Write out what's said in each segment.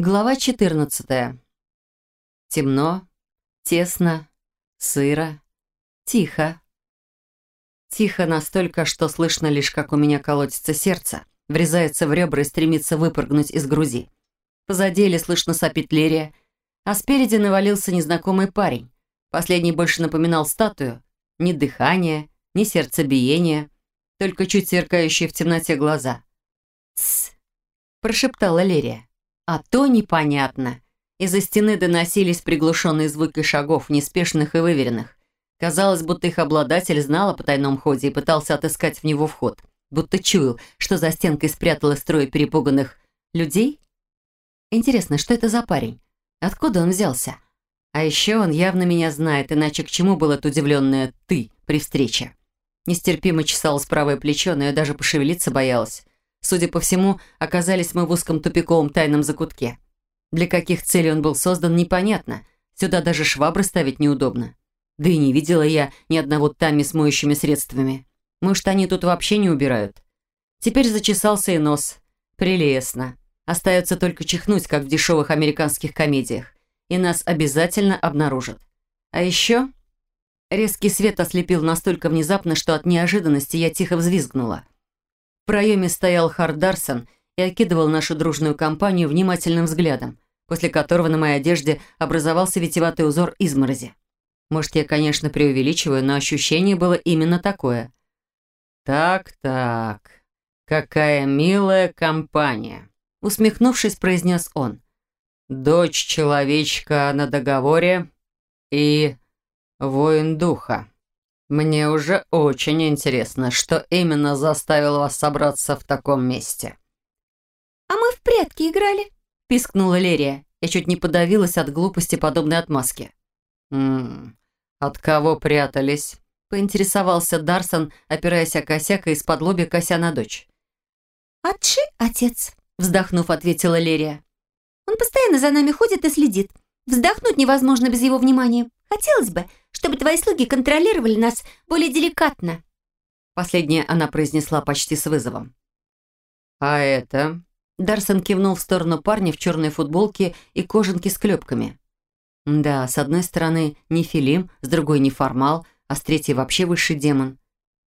Глава 14. Темно, тесно, сыро, тихо. Тихо настолько, что слышно лишь, как у меня колотится сердце, врезается в ребра и стремится выпрыгнуть из груди. Позади еле слышно сопит Лерия, а спереди навалился незнакомый парень. Последний больше напоминал статую. Ни дыхания, ни сердцебиения, только чуть сверкающие в темноте глаза. «Тссс!» – прошептала Лерия. А то непонятно. Из-за стены доносились приглушенные звуки шагов, неспешных и выверенных. Казалось, будто их обладатель знал о потайном ходе и пытался отыскать в него вход. Будто чуял, что за стенкой спряталось трое перепуганных людей. Интересно, что это за парень? Откуда он взялся? А еще он явно меня знает, иначе к чему было это удивленное «ты» при встрече? Нестерпимо чесалось правое плечо, но я даже пошевелиться боялась. Судя по всему, оказались мы в узком тупиковом тайном закутке. Для каких целей он был создан, непонятно. Сюда даже швабры ставить неудобно. Да и не видела я ни одного тами с моющими средствами. Может, они тут вообще не убирают? Теперь зачесался и нос. Прелестно. Остается только чихнуть, как в дешевых американских комедиях. И нас обязательно обнаружат. А еще... Резкий свет ослепил настолько внезапно, что от неожиданности я тихо взвизгнула проеме стоял Хардарсон и окидывал нашу дружную компанию внимательным взглядом, после которого на моей одежде образовался витеватый узор изморози. Может, я, конечно, преувеличиваю, но ощущение было именно такое. «Так-так, какая милая компания», — усмехнувшись, произнес он. «Дочь человечка на договоре и воин духа». «Мне уже очень интересно, что именно заставило вас собраться в таком месте». «А мы в прятки играли», — пискнула Лерия. Я чуть не подавилась от глупости подобной отмазки. «Ммм, от кого прятались?» — поинтересовался Дарсон, опираясь о косяк и из-под лоби кося на дочь. «Отши, отец», — вздохнув, ответила Лерия. «Он постоянно за нами ходит и следит. Вздохнуть невозможно без его внимания. Хотелось бы, чтобы твои слуги контролировали нас более деликатно». Последнее она произнесла почти с вызовом. «А это?» Дарсон кивнул в сторону парня в черной футболке и кожанке с клепками. Да, с одной стороны не Филим, с другой не формал, а с третьей вообще высший демон.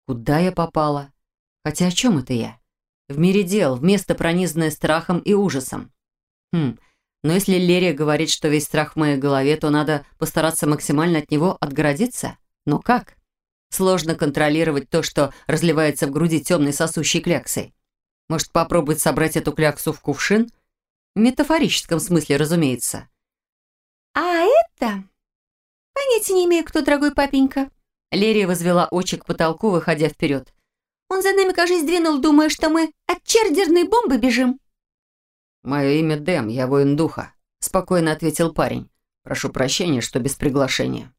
Куда я попала? Хотя о чем это я? В мире дел, вместо пронизанное страхом и ужасом. Хм, но если Лерия говорит, что весь страх в моей голове, то надо постараться максимально от него отгородиться. Но как? Сложно контролировать то, что разливается в груди темной сосущей кляксой. Может, попробовать собрать эту кляксу в кувшин? В метафорическом смысле, разумеется. «А это...» «Понятия не имею, кто, дорогой папенька». Лерия возвела очи к потолку, выходя вперед. «Он за нами, кажется, двинул, думая, что мы от чердерной бомбы бежим». «Мое имя Дэм, я воин духа», — спокойно ответил парень. «Прошу прощения, что без приглашения».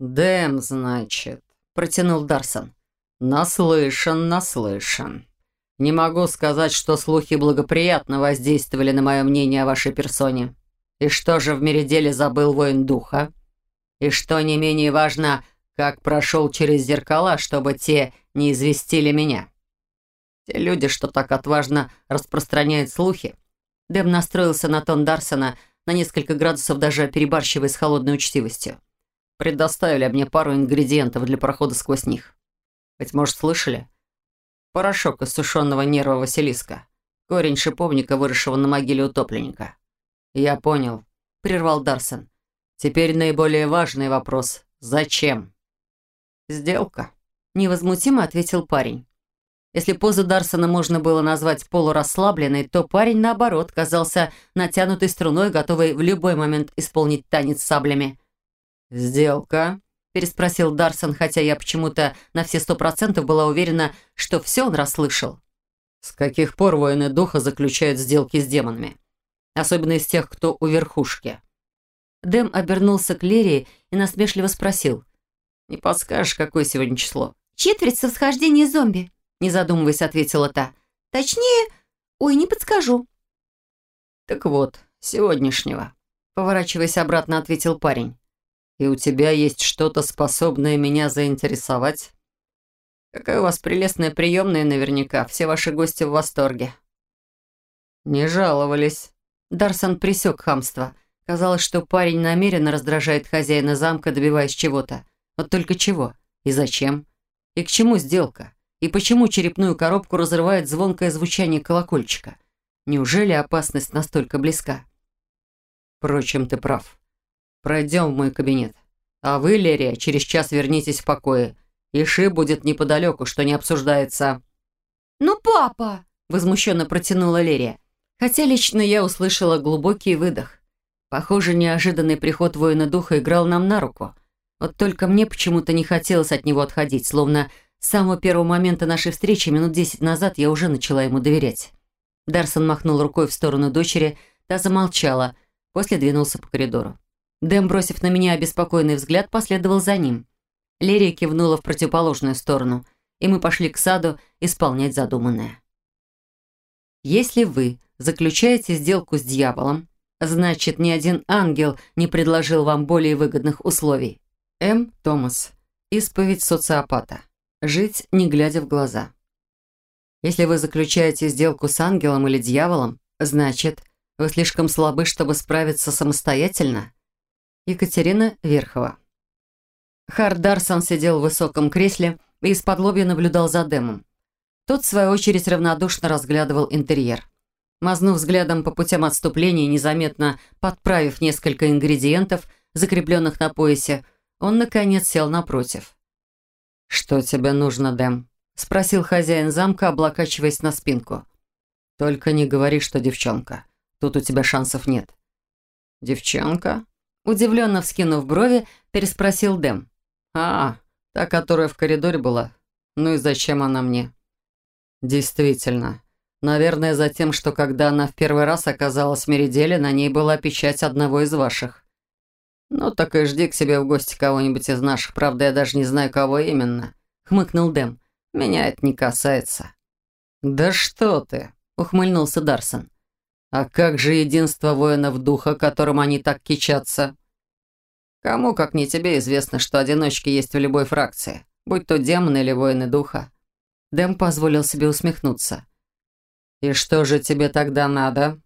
«Дэм, значит», — протянул Дарсон. «Наслышан, наслышан. Не могу сказать, что слухи благоприятно воздействовали на мое мнение о вашей персоне. И что же в мире деле забыл воин духа? И что не менее важно, как прошел через зеркала, чтобы те не известили меня?» Те люди, что так отважно распространяют слухи. Дэм настроился на тон Дарсона на несколько градусов, даже перебарщивая с холодной учтивостью. Предоставили мне пару ингредиентов для прохода сквозь них. Быть может, слышали? Порошок из сушеного нерва Василиска. Корень шиповника, выросшего на могиле утопленника. Я понял, прервал Дарсон. Теперь наиболее важный вопрос. Зачем? Сделка. Невозмутимо ответил парень. Если позу Дарсона можно было назвать полурасслабленной, то парень, наоборот, казался натянутой струной, готовый в любой момент исполнить танец саблями. «Сделка?» – переспросил Дарсон, хотя я почему-то на все сто процентов была уверена, что все он расслышал. «С каких пор воины духа заключают сделки с демонами? Особенно из тех, кто у верхушки». Дэм обернулся к Лерии и насмешливо спросил. «Не подскажешь, какое сегодня число?» «Четверть со всхождения зомби», не задумываясь, ответила та. «Точнее, ой, не подскажу». «Так вот, сегодняшнего», — поворачиваясь обратно, ответил парень. «И у тебя есть что-то, способное меня заинтересовать?» «Какая у вас прелестная приемная наверняка, все ваши гости в восторге». «Не жаловались», Дарсон присек хамство. Казалось, что парень намеренно раздражает хозяина замка, добиваясь чего-то. Вот только чего? И зачем? И к чему сделка? И почему черепную коробку разрывает звонкое звучание колокольчика? Неужели опасность настолько близка? Впрочем, ты прав. Пройдем в мой кабинет. А вы, Лерия, через час вернитесь в покое. Иши будет неподалеку, что не обсуждается. «Ну, папа!» – возмущенно протянула Лерия. Хотя лично я услышала глубокий выдох. Похоже, неожиданный приход воина духа играл нам на руку. Вот только мне почему-то не хотелось от него отходить, словно с самого первого момента нашей встречи минут десять назад я уже начала ему доверять. Дарсон махнул рукой в сторону дочери, та замолчала, после двинулся по коридору. Дэм, бросив на меня обеспокоенный взгляд, последовал за ним. Лерия кивнула в противоположную сторону, и мы пошли к саду исполнять задуманное. Если вы заключаете сделку с дьяволом, значит, ни один ангел не предложил вам более выгодных условий. М. Томас. Исповедь социопата. Жить, не глядя в глаза. Если вы заключаете сделку с ангелом или дьяволом, значит, вы слишком слабы, чтобы справиться самостоятельно. Екатерина Верхова. Хард Дарсон сидел в высоком кресле и из-под наблюдал за Дэмом. Тот, в свою очередь, равнодушно разглядывал интерьер. Мазнув взглядом по путям отступления, незаметно подправив несколько ингредиентов, закрепленных на поясе, он, наконец, сел напротив. «Что тебе нужно, Дэм?» – спросил хозяин замка, облокачиваясь на спинку. «Только не говори, что девчонка. Тут у тебя шансов нет». «Девчонка?» Удивленно вскинув брови, переспросил Дэм. «А, та, которая в коридоре была. Ну и зачем она мне?» «Действительно. Наверное, за тем, что когда она в первый раз оказалась в Мериделе, на ней была печать одного из ваших. Ну так и жди к себе в гости кого-нибудь из наших. Правда, я даже не знаю, кого именно», — хмыкнул Дэм. «Меня это не касается». «Да что ты!» — ухмыльнулся Дарсон. А как же единство воинов духа, которым они так кичатся? Кому, как не тебе, известно, что одиночки есть в любой фракции, будь то демоны или воины духа. Дэм позволил себе усмехнуться. «И что же тебе тогда надо?»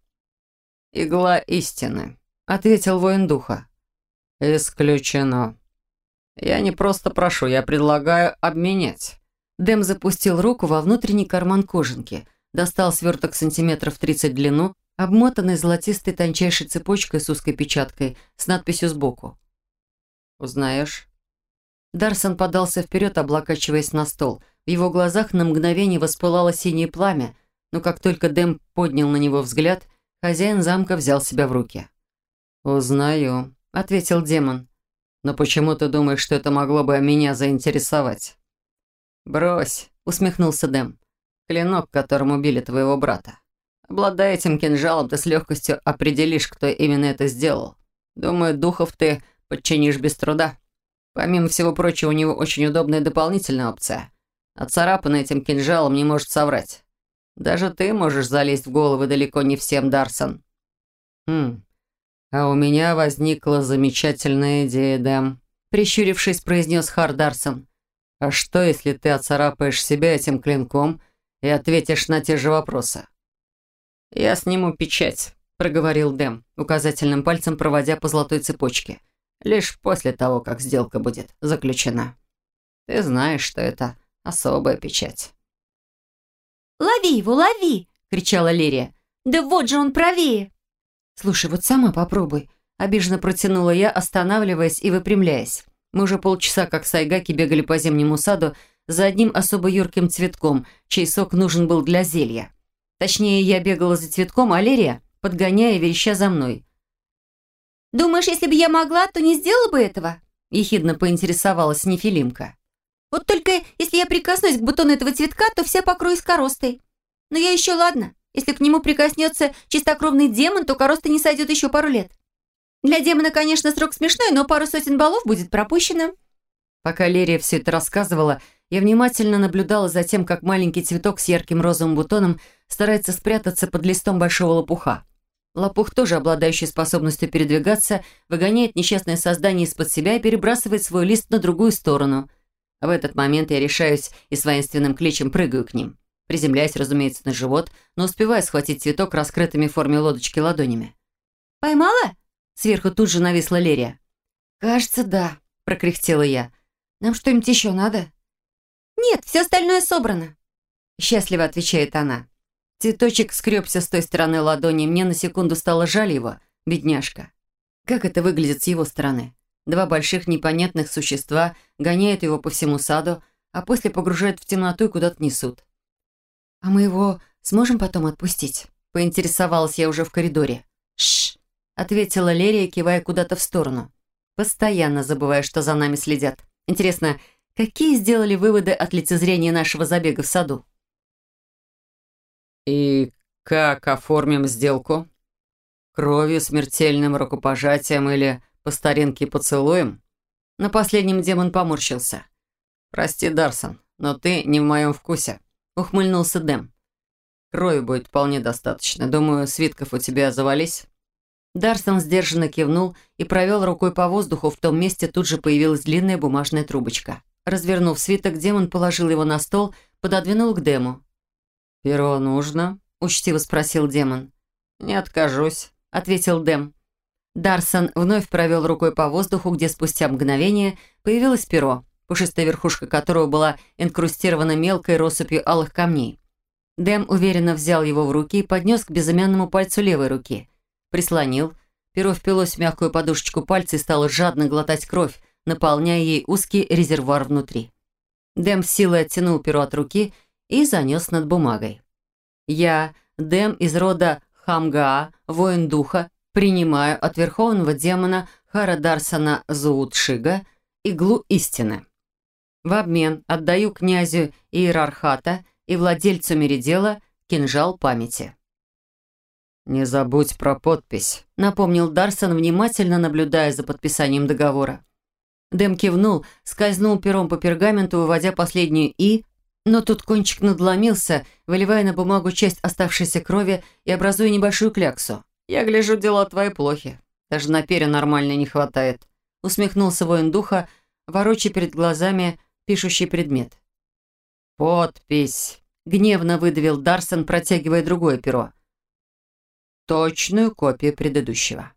«Игла истины», — ответил воин духа. «Исключено. Я не просто прошу, я предлагаю обменять». Дэм запустил руку во внутренний карман кожанки, достал сверток сантиметров 30 в длину обмотанный золотистой тончайшей цепочкой с узкой печаткой с надписью сбоку. «Узнаешь?» Дарсон подался вперед, облокачиваясь на стол. В его глазах на мгновение воспылало синее пламя, но как только Дэм поднял на него взгляд, хозяин замка взял себя в руки. «Узнаю», — ответил демон. «Но почему ты думаешь, что это могло бы меня заинтересовать?» «Брось», — усмехнулся Дэм. «Клинок, которым убили твоего брата. Обладая этим кинжалом, ты с легкостью определишь, кто именно это сделал. Думаю, духов ты подчинишь без труда. Помимо всего прочего, у него очень удобная дополнительная опция. Отцарапанный этим кинжалом не может соврать. Даже ты можешь залезть в головы далеко не всем, Дарсон. Хм, а у меня возникла замечательная идея, Дэм. Прищурившись, произнес Хар Дарсон. А что, если ты отцарапаешь себя этим клинком и ответишь на те же вопросы? «Я сниму печать», — проговорил Дэм, указательным пальцем проводя по золотой цепочке. «Лишь после того, как сделка будет заключена. Ты знаешь, что это особая печать». «Лови его, лови!» — кричала Лирия. «Да вот же он правее!» «Слушай, вот сама попробуй», — обиженно протянула я, останавливаясь и выпрямляясь. Мы уже полчаса, как сайгаки, бегали по зимнему саду за одним особо юрким цветком, чей сок нужен был для зелья. Точнее, я бегала за цветком, а Лерия, подгоняя, вереща за мной. «Думаешь, если бы я могла, то не сделала бы этого?» ехидно поинтересовалась Нефилимка. «Вот только если я прикоснусь к бутону этого цветка, то вся покроюсь коростой. Но я еще ладно. Если к нему прикоснется чистокровный демон, то короста не сойдет еще пару лет. Для демона, конечно, срок смешной, но пару сотен баллов будет пропущено». Пока Лерия все это рассказывала, я внимательно наблюдала за тем, как маленький цветок с ярким розовым бутоном старается спрятаться под листом большого лопуха. Лопух, тоже обладающий способностью передвигаться, выгоняет несчастное создание из-под себя и перебрасывает свой лист на другую сторону. В этот момент я решаюсь и с воинственным кличем прыгаю к ним. Приземляясь, разумеется, на живот, но успевая схватить цветок раскрытыми в форме лодочки ладонями. «Поймала?» Сверху тут же нависла Лерия. «Кажется, да», — прокряхтела я. «Нам что-нибудь еще надо?» «Нет, все остальное собрано», — счастливо отвечает она. Цветочек скребся с той стороны ладони, мне на секунду стало жаль его, бедняжка. Как это выглядит с его стороны? Два больших непонятных существа гоняют его по всему саду, а после погружают в темноту и куда-то несут. «А мы его сможем потом отпустить?» Поинтересовалась я уже в коридоре. «Шш!» — ответила Лерия, кивая куда-то в сторону. Постоянно забывая, что за нами следят. Интересно, какие сделали выводы от лицезрения нашего забега в саду? «И как оформим сделку? Кровью, смертельным рукопожатием или по старинке поцелуем?» На последнем демон поморщился. «Прости, Дарсон, но ты не в моем вкусе», — ухмыльнулся Дэм. «Крови будет вполне достаточно. Думаю, свитков у тебя завались». Дарсон сдержанно кивнул и провел рукой по воздуху. В том месте тут же появилась длинная бумажная трубочка. Развернув свиток, демон положил его на стол, пододвинул к Дему. «Перо нужно?» – учтиво спросил демон. «Не откажусь», – ответил Дэм. Дарсон вновь провел рукой по воздуху, где спустя мгновение появилось перо, пушистая верхушка которого была инкрустирована мелкой россыпью алых камней. Дэм уверенно взял его в руки и поднес к безымянному пальцу левой руки. Прислонил. Перо впилось в мягкую подушечку пальца и стало жадно глотать кровь, наполняя ей узкий резервуар внутри. Дэм силой оттянул перо от руки и занес над бумагой. «Я, Дэм из рода Хамгаа, воин духа, принимаю от верховного демона Хара Дарсона Зуутшига иглу истины. В обмен отдаю князю Иерархата и владельцу Меридела кинжал памяти». «Не забудь про подпись», — напомнил Дарсон, внимательно наблюдая за подписанием договора. Дэм кивнул, скользнул пером по пергаменту, выводя последнюю «и», но тут кончик надломился, выливая на бумагу часть оставшейся крови и образуя небольшую кляксу. «Я гляжу, дела твои плохи. Даже на перья нормально не хватает», — усмехнулся воин духа, ворочая перед глазами пишущий предмет. «Подпись», — гневно выдавил Дарсон, протягивая другое перо точную копию предыдущего.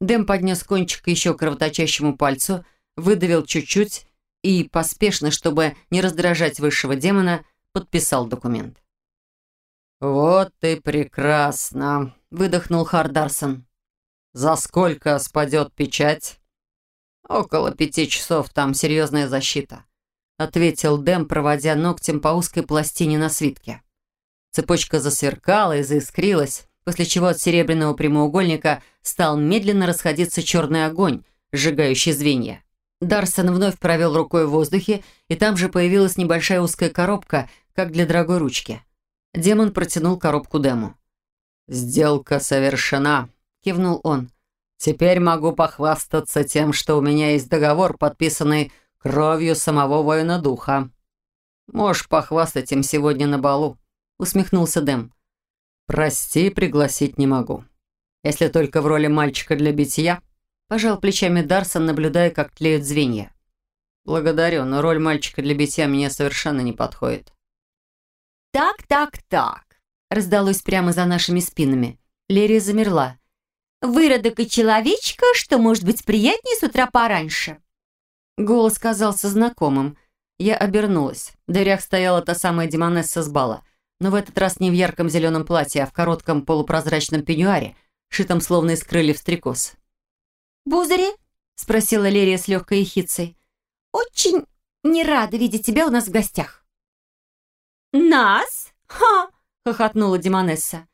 Дэм поднес кончик еще кровоточащему пальцу, выдавил чуть-чуть и, поспешно, чтобы не раздражать высшего демона, подписал документ. «Вот и прекрасно», — выдохнул Хардарсон. «За сколько спадет печать?» «Около пяти часов, там серьезная защита», — ответил Дэм, проводя ногтем по узкой пластине на свитке. Цепочка засверкала и заискрилась, после чего от серебряного прямоугольника стал медленно расходиться черный огонь, сжигающий звенья. Дарсон вновь провел рукой в воздухе, и там же появилась небольшая узкая коробка, как для дорогой ручки. Демон протянул коробку Дему. «Сделка совершена», — кивнул он. «Теперь могу похвастаться тем, что у меня есть договор, подписанный кровью самого воина духа». «Можешь похвастать им сегодня на балу», — усмехнулся Дэм. «Прости, пригласить не могу. Если только в роли мальчика для битья», пожал плечами Дарсон, наблюдая, как тлеют звенья. «Благодарю, но роль мальчика для битья мне совершенно не подходит». «Так, так, так», раздалось прямо за нашими спинами. Лерия замерла. «Выродок и человечка, что может быть приятнее с утра пораньше?» Голос казался знакомым. Я обернулась. В дверях стояла та самая демонесса с бала но в этот раз не в ярком зеленом платье, а в коротком полупрозрачном пеньюаре, шитом словно из крыльев стрекоз. «Бузари?» — спросила Лерия с легкой ехицей. «Очень не рада видеть тебя у нас в гостях». «Нас? Ха!» — хохотнула Демонесса.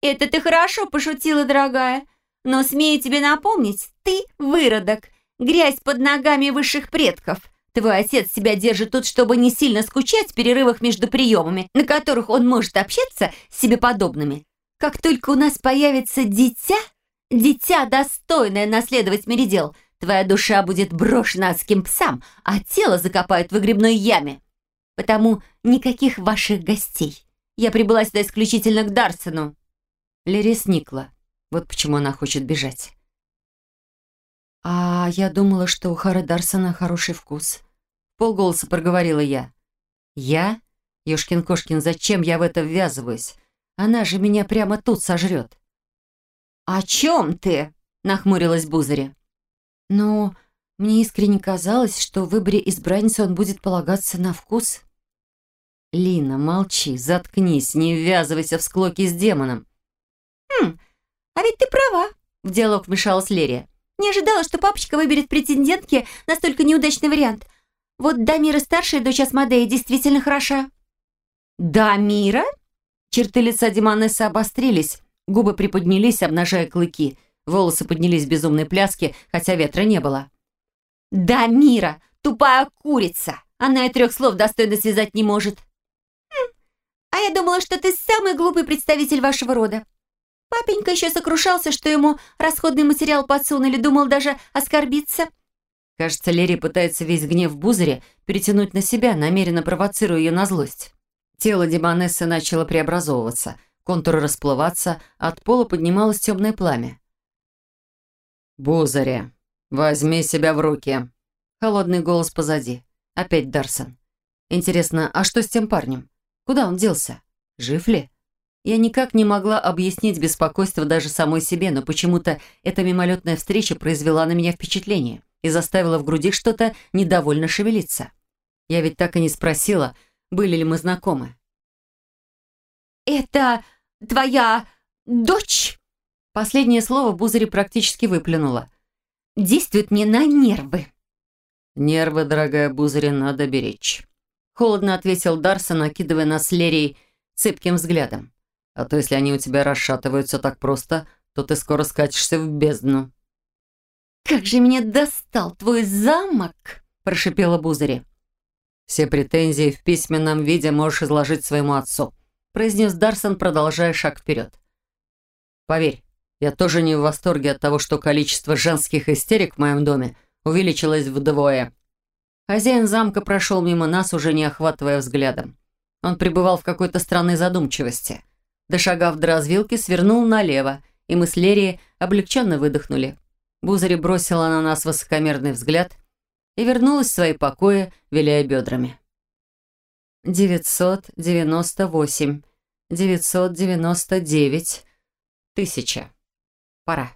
«Это ты хорошо пошутила, дорогая. Но смею тебе напомнить, ты выродок, грязь под ногами высших предков». Твой отец себя держит тут, чтобы не сильно скучать в перерывах между приемами, на которых он может общаться с себе подобными. Как только у нас появится дитя, дитя, достойное наследовать Меридел, твоя душа будет брошена адским псам, а тело закопают в выгребной яме. Потому никаких ваших гостей. Я прибыла сюда исключительно к Дарсону». Лири сникла. Вот почему она хочет бежать. «А я думала, что у Хара Дарсона хороший вкус», полголоса проговорила я. «Я? Ёшкин-кошкин, зачем я в это ввязываюсь? Она же меня прямо тут сожрет. «О чем ты?» — нахмурилась Бузари. «Ну, мне искренне казалось, что в выборе избранницы он будет полагаться на вкус». «Лина, молчи, заткнись, не ввязывайся в склоки с демоном». «Хм, а ведь ты права», — в диалог вмешалась Лерия. «Не ожидала, что папочка выберет претендентки настолько неудачный вариант. Вот Дамира старшая дочь Асмодея действительно хороша». «Дамира?» Черты лица Диманессы обострились, губы приподнялись, обнажая клыки. Волосы поднялись в безумной пляске, хотя ветра не было. «Дамира! Тупая курица! Она и трех слов достойно связать не может!» хм, «А я думала, что ты самый глупый представитель вашего рода. Папенька еще сокрушался, что ему расходный материал подсунули, думал даже оскорбиться». Кажется, Лерри пытается весь гнев Бузаре перетянуть на себя, намеренно провоцируя ее на злость. Тело Демонессы начало преобразовываться, контуры расплываться, от пола поднималось темное пламя. «Бузаре, возьми себя в руки!» Холодный голос позади. Опять Дарсон. «Интересно, а что с тем парнем? Куда он делся? Жив ли?» Я никак не могла объяснить беспокойство даже самой себе, но почему-то эта мимолетная встреча произвела на меня впечатление и заставила в груди что-то недовольно шевелиться. Я ведь так и не спросила, были ли мы знакомы. «Это твоя дочь?» Последнее слово Бузари практически выплюнула. «Действует мне на нервы». «Нервы, дорогая Бузари, надо беречь», — холодно ответил Дарсон, накидывая на Слерий цепким взглядом. «А то, если они у тебя расшатываются так просто, то ты скоро скатишься в бездну». «Как же меня достал твой замок!» – прошипела Бузари. «Все претензии в письменном виде можешь изложить своему отцу», произнес Дарсон, продолжая шаг вперед. «Поверь, я тоже не в восторге от того, что количество женских истерик в моем доме увеличилось вдвое». Хозяин замка прошел мимо нас, уже не охватывая взглядом. Он пребывал в какой-то странной задумчивости. Дошагав до развилки, свернул налево, и мы с Лерией облегченно выдохнули. Бузари бросила на нас высокомерный взгляд и вернулась в свои покои, виляя бедрами. 998, 999, тысяча. Пора.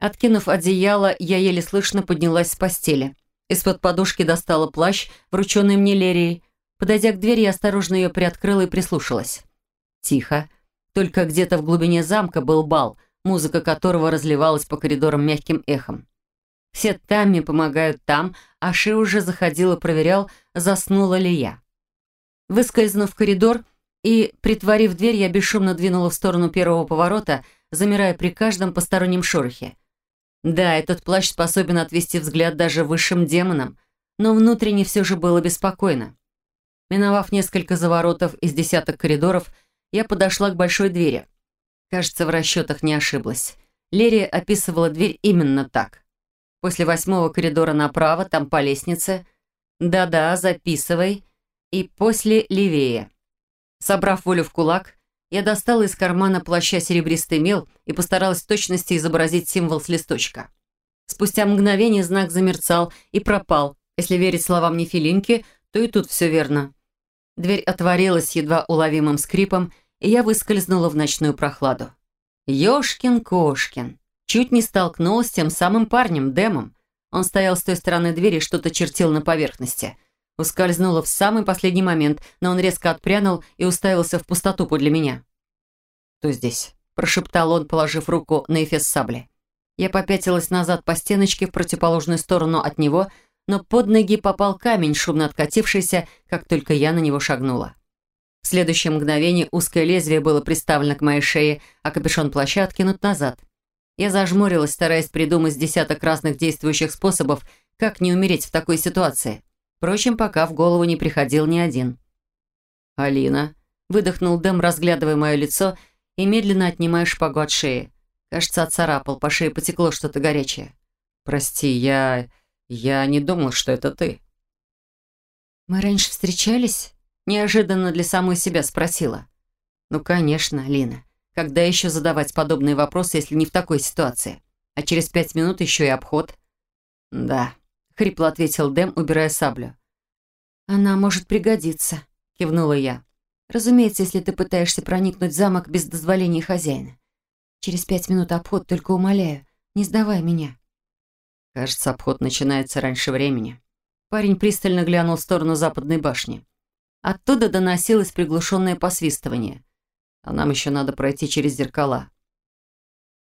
Откинув одеяло, я еле слышно поднялась с постели. Из-под подушки достала плащ, врученный мне Лерией. Подойдя к двери, я осторожно ее приоткрыла и прислушалась. Тихо. Только где-то в глубине замка был бал, музыка которого разливалась по коридорам мягким эхом. Все Тамми помогают там, а Ши уже заходил и проверял, заснула ли я. Выскользнув в коридор и, притворив дверь, я бесшумно двинула в сторону первого поворота, замирая при каждом постороннем шорохе. Да, этот плащ способен отвести взгляд даже высшим демонам, но внутренне все же было беспокойно. Миновав несколько заворотов из десяток коридоров, я подошла к большой двери. Кажется, в расчетах не ошиблась. Лерия описывала дверь именно так. После восьмого коридора направо, там по лестнице. Да-да, записывай. И после левее. Собрав волю в кулак, я достала из кармана плаща серебристый мел и постаралась в точности изобразить символ с листочка. Спустя мгновение знак замерцал и пропал. Если верить словам Нефилинки, то и тут все верно. Дверь отворилась едва уловимым скрипом, и я выскользнула в ночную прохладу. Ёшкин-кошкин. Чуть не столкнулась с тем самым парнем, Дэмом. Он стоял с той стороны двери и что-то чертил на поверхности. Ускользнула в самый последний момент, но он резко отпрянул и уставился в пустоту подле меня. «Кто здесь?» – прошептал он, положив руку на эфес сабли. Я попятилась назад по стеночке в противоположную сторону от него, но под ноги попал камень, шумно откатившийся, как только я на него шагнула. В следующее мгновение узкое лезвие было приставлено к моей шее, а капюшон плаща откинут назад. Я зажмурилась, стараясь придумать десяток разных действующих способов, как не умереть в такой ситуации. Впрочем, пока в голову не приходил ни один. «Алина», — выдохнул Дэм, разглядывая мое лицо и медленно отнимая шпагу от шеи. Кажется, отцарапал, по шее потекло что-то горячее. «Прости, я... я не думал, что это ты». «Мы раньше встречались?» Неожиданно для самой себя спросила. «Ну, конечно, Лина. Когда еще задавать подобные вопросы, если не в такой ситуации? А через пять минут еще и обход. Да, хрипло ответил Дэм, убирая саблю. Она может пригодиться, кивнула я. Разумеется, если ты пытаешься проникнуть в замок без дозволения хозяина. Через пять минут обход, только умоляю, не сдавай меня. Кажется, обход начинается раньше времени. Парень пристально глянул в сторону западной башни. Оттуда доносилось приглушенное посвистывание. А нам еще надо пройти через зеркала.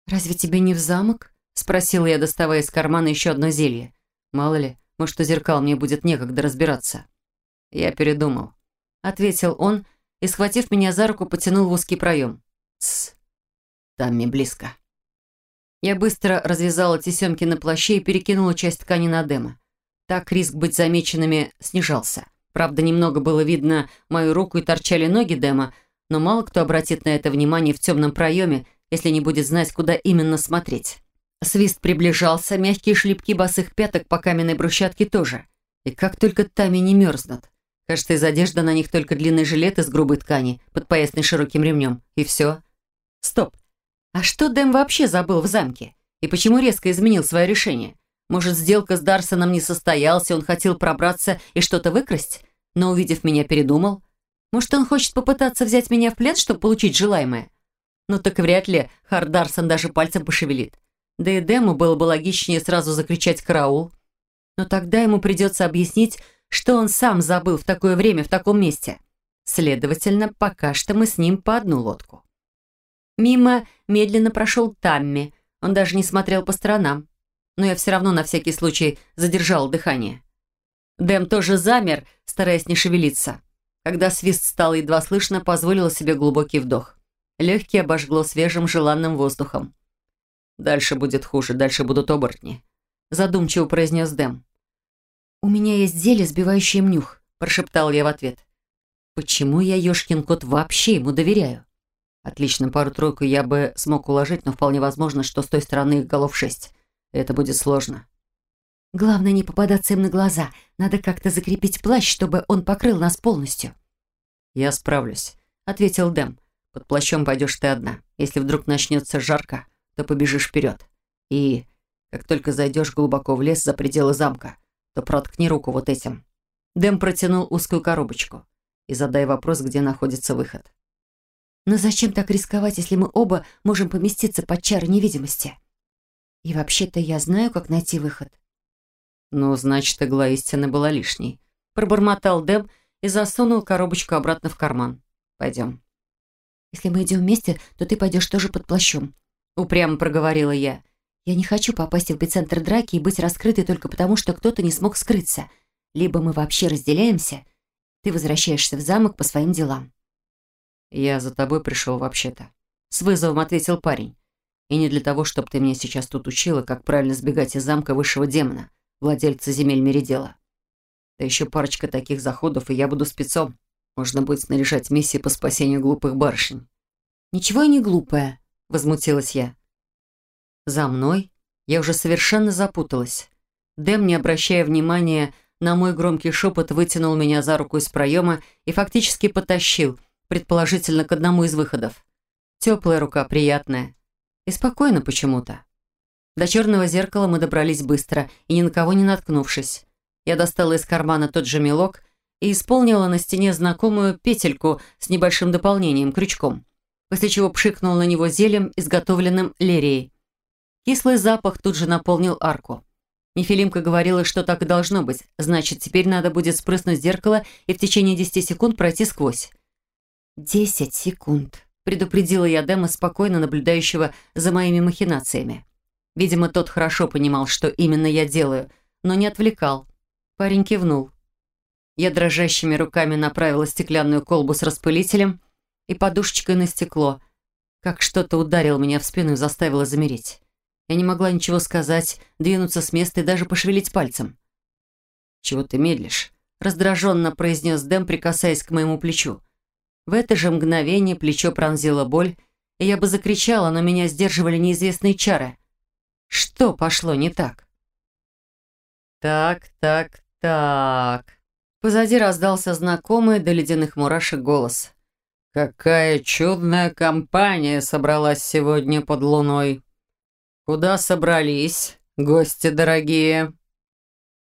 «Разве тебе не в замок?» — спросила я, доставая из кармана еще одно зелье. «Мало ли, может, у зеркал мне будет некогда разбираться». Я передумал. Ответил он и, схватив меня за руку, потянул в узкий проем. «Тсс, там мне близко». Я быстро развязала тесемки на плаще и перекинула часть ткани на Дэма. Так риск быть замеченными снижался. Правда, немного было видно мою руку и торчали ноги Дэма, но мало кто обратит на это внимание в темном проеме, если не будет знать, куда именно смотреть. Свист приближался, мягкие шлепки босых пяток по каменной брусчатке тоже. И как только тами не мерзнут. Кажется, из одежды на них только длинный жилет из грубой ткани, подпоясанный широким ремнем. И все. Стоп. А что Дэм вообще забыл в замке? И почему резко изменил свое решение? Может, сделка с Дарсоном не состоялась, и он хотел пробраться и что-то выкрасть, но, увидев меня, передумал? Может, он хочет попытаться взять меня в плен, чтобы получить желаемое? Ну так вряд ли Хард Дарсон даже пальцем пошевелит. Да и Дэму было бы логичнее сразу закричать «караул». Но тогда ему придется объяснить, что он сам забыл в такое время в таком месте. Следовательно, пока что мы с ним по одну лодку. Мимо медленно прошел Тамми. Он даже не смотрел по сторонам. Но я все равно на всякий случай задержал дыхание. Дэм тоже замер, стараясь не шевелиться. Когда свист стал едва слышно, позволила себе глубокий вдох. Легкие обожгло свежим желанным воздухом. «Дальше будет хуже, дальше будут оборотни», — задумчиво произнес Дэм. «У меня есть зелье, сбивающее мнюх», — прошептал я в ответ. «Почему я, ёшкин кот, вообще ему доверяю?» Отлично, пару-тройку я бы смог уложить, но вполне возможно, что с той стороны их голов шесть. Это будет сложно. Главное не попадаться им на глаза. Надо как-то закрепить плащ, чтобы он покрыл нас полностью. «Я справлюсь», — ответил Дэм. «Под плащом пойдешь ты одна. Если вдруг начнется жарко, то побежишь вперед. И как только зайдешь глубоко в лес за пределы замка, то проткни руку вот этим». Дэм протянул узкую коробочку и задай вопрос, где находится выход. Но зачем так рисковать, если мы оба можем поместиться под чары невидимости? И вообще-то я знаю, как найти выход. Ну, значит, игла истины была лишней. Пробормотал Деб и засунул коробочку обратно в карман. Пойдем. Если мы идем вместе, то ты пойдешь тоже под плащом. Упрямо проговорила я. Я не хочу попасть в эпицентр драки и быть раскрытой только потому, что кто-то не смог скрыться. Либо мы вообще разделяемся, ты возвращаешься в замок по своим делам. «Я за тобой пришел вообще-то», — с вызовом ответил парень. «И не для того, чтобы ты меня сейчас тут учила, как правильно сбегать из замка высшего демона, владельца земель Меридела. Да еще парочка таких заходов, и я буду спецом. Можно будет снаряжать миссии по спасению глупых барышень». «Ничего я не глупая», — возмутилась я. «За мной?» Я уже совершенно запуталась. Дэм, не обращая внимания на мой громкий шепот, вытянул меня за руку из проема и фактически потащил — предположительно к одному из выходов. Теплая рука, приятная. И спокойно почему-то. До черного зеркала мы добрались быстро и ни на кого не наткнувшись. Я достала из кармана тот же мелок и исполнила на стене знакомую петельку с небольшим дополнением, крючком, после чего пшикнул на него зелем, изготовленным лерией. Кислый запах тут же наполнил арку. Нефилимка говорила, что так и должно быть, значит, теперь надо будет спрыснуть зеркало и в течение 10 секунд пройти сквозь. «Десять секунд», — предупредила я Дэма, спокойно наблюдающего за моими махинациями. Видимо, тот хорошо понимал, что именно я делаю, но не отвлекал. Парень кивнул. Я дрожащими руками направила стеклянную колбу с распылителем и подушечкой на стекло. Как что-то ударило меня в спину и заставило замереть. Я не могла ничего сказать, двинуться с места и даже пошевелить пальцем. «Чего ты медлишь?» — раздраженно произнес Дэм, прикасаясь к моему плечу. В это же мгновение плечо пронзила боль, и я бы закричала, но меня сдерживали неизвестные чары. Что пошло не так? Так, так, так. Позади раздался знакомый до ледяных мурашек голос. «Какая чудная компания собралась сегодня под луной! Куда собрались, гости дорогие?»